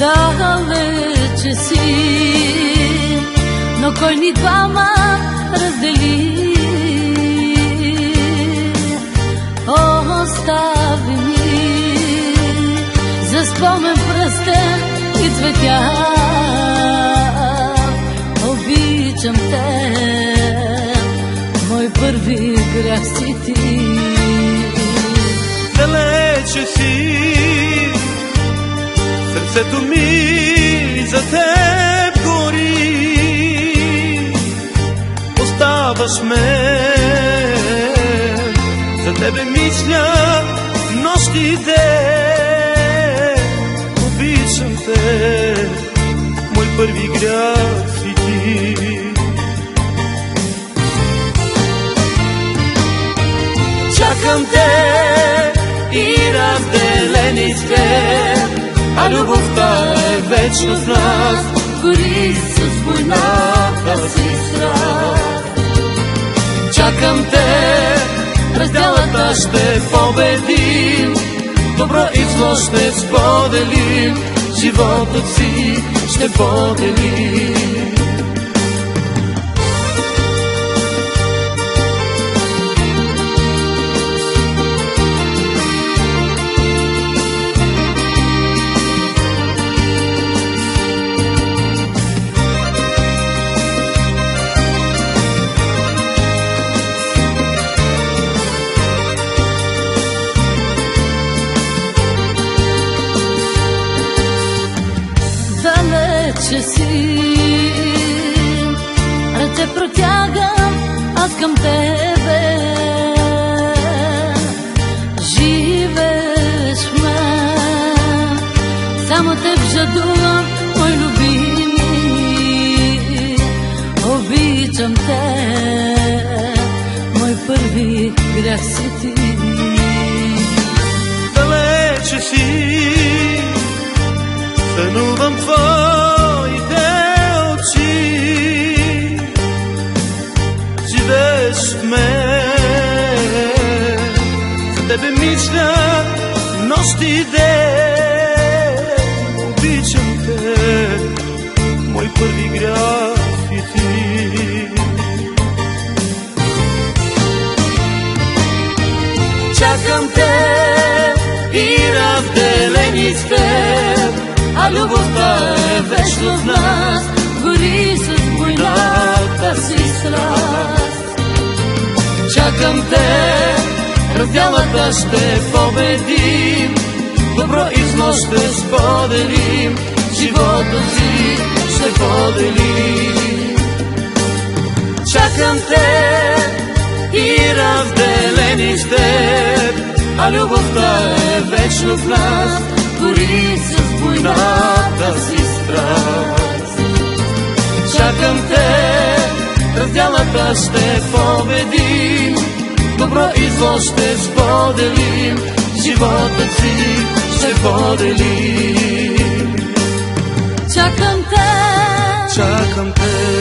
далече си, но кой ни двама раздели? Остави ми за спомен пръстен и цветя. Обичам те, мой първи грях си ти. Далече си, сърцето ми за теб гори. Оставаш ме, за тебе мисля нощ и ден. Обичам те, мой първи грях си ти. Чакам те и разделени сте, любовта е вечно в нас. Гори с войната си страх. Чакам те, разделата ще победим, добро и зло ще споделим, животът си ще поделим. Ръце протягам аз към тебе. Живееш в мен, само те жадувам, мой любими. Обичам те, мой първи грях си ти. далече си, сънувам твоите В мен, за тебе мисля нощ и ден. Обичам те, мой първи грях си ти. И разделени Чакам те, раздялата ще победим, добро и зло ще споделим, живота си ще поделим. Чакам те и разделени сте, а любовта е вечно в нас, гори с войната си страст. Чакам те, раздялата ще победим, добро и зло ще споделим, живота си ще поделим. Чакам те, Чакам те.